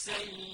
say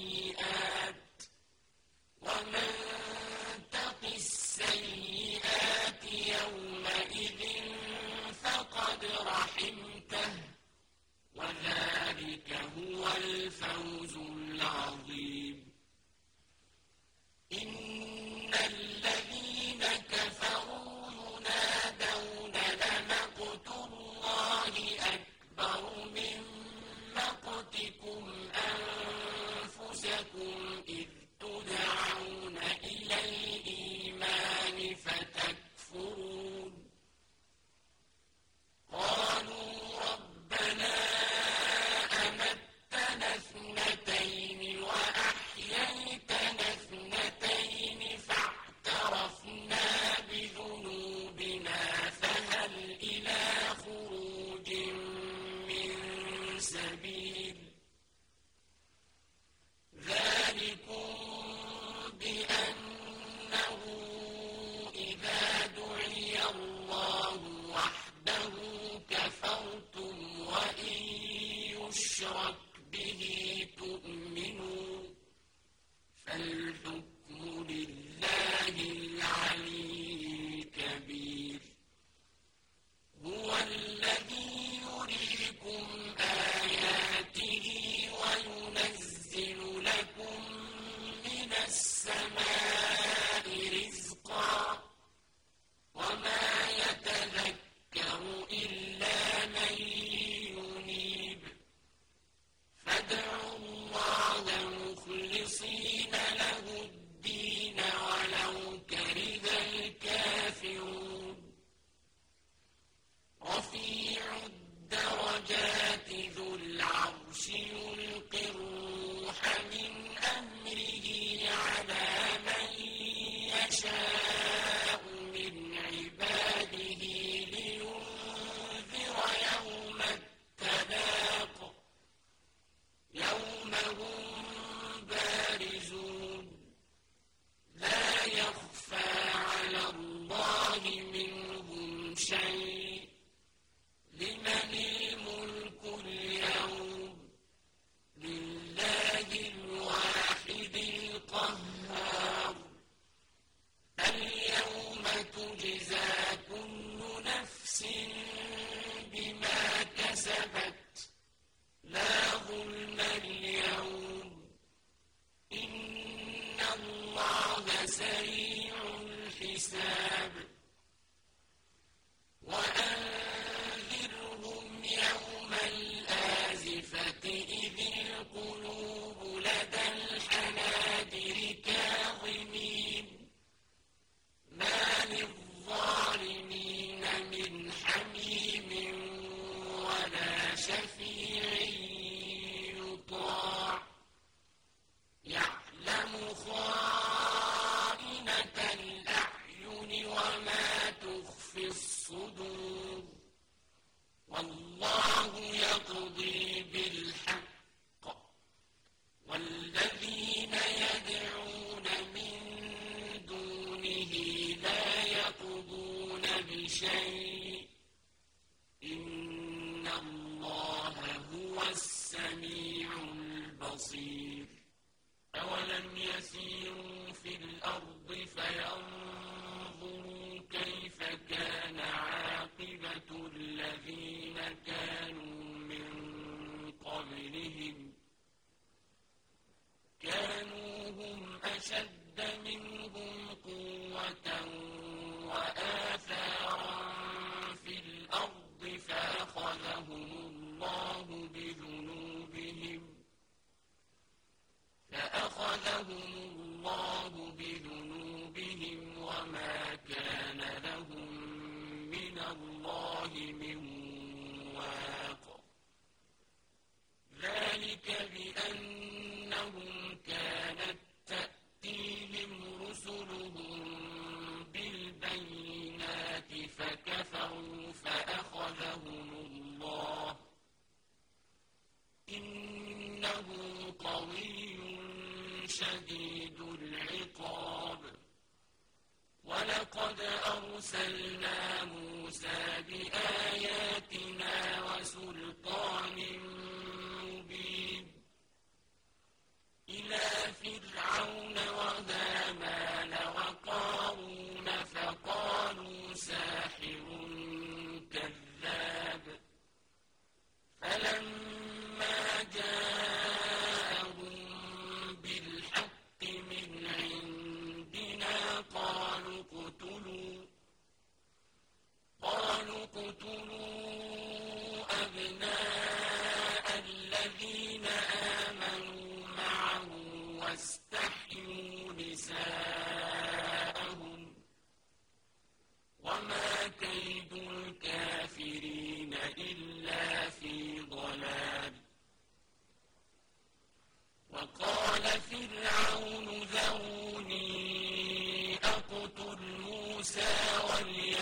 شديد العقاب. ولقد أرسلنا موسى بآياتنا وسلطان مبين إلى فرعون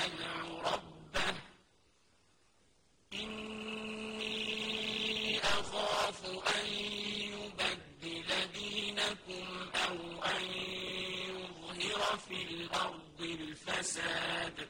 يدعو ربه. إني أخاف أن يبدل دينكم أو أن يظهر في الأرض الفساد.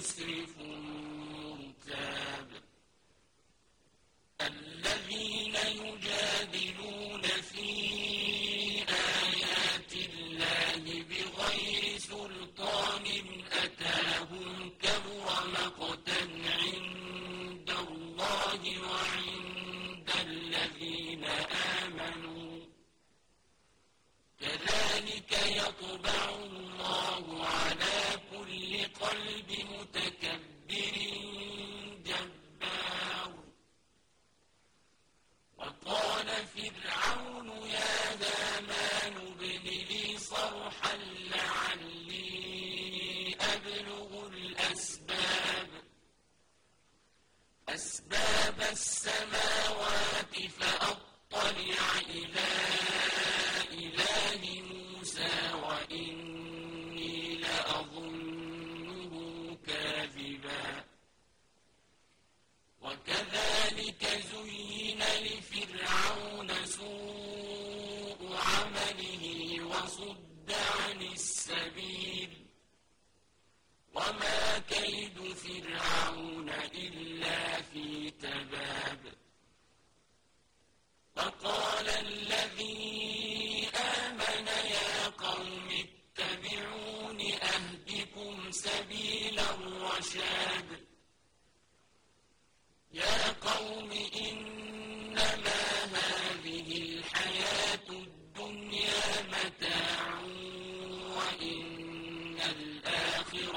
يسرفون king.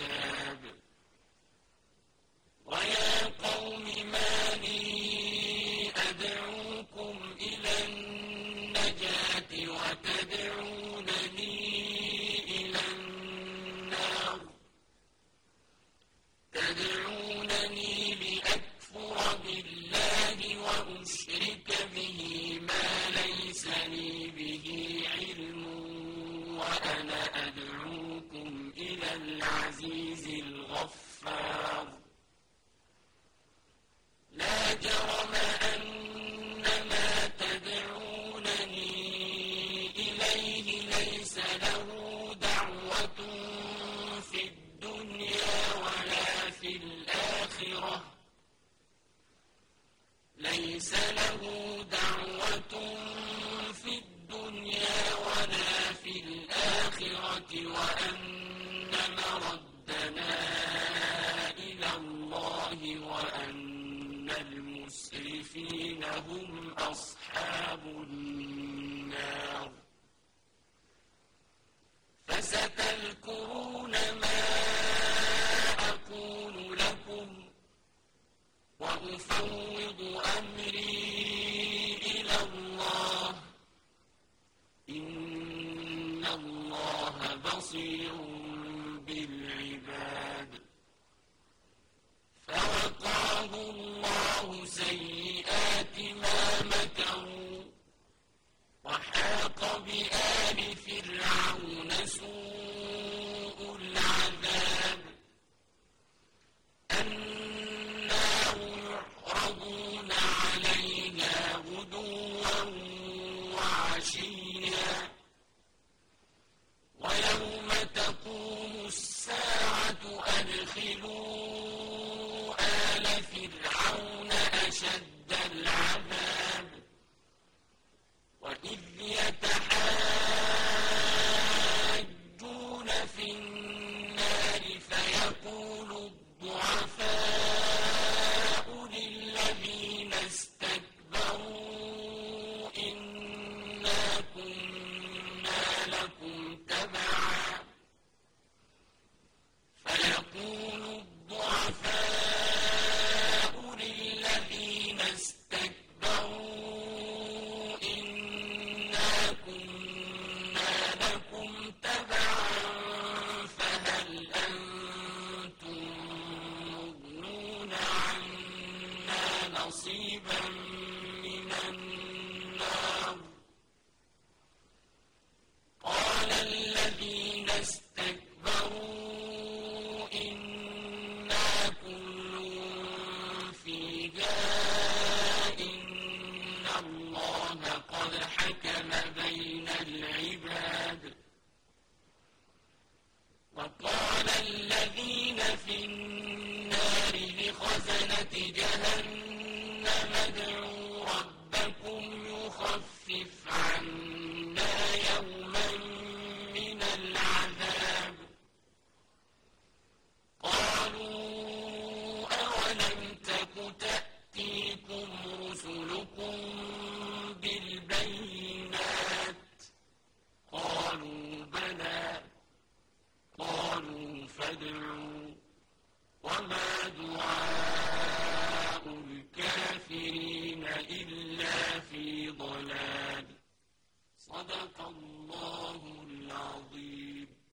الحساب العزيز الغفار. هم أصحاب النار. نصيبا من النار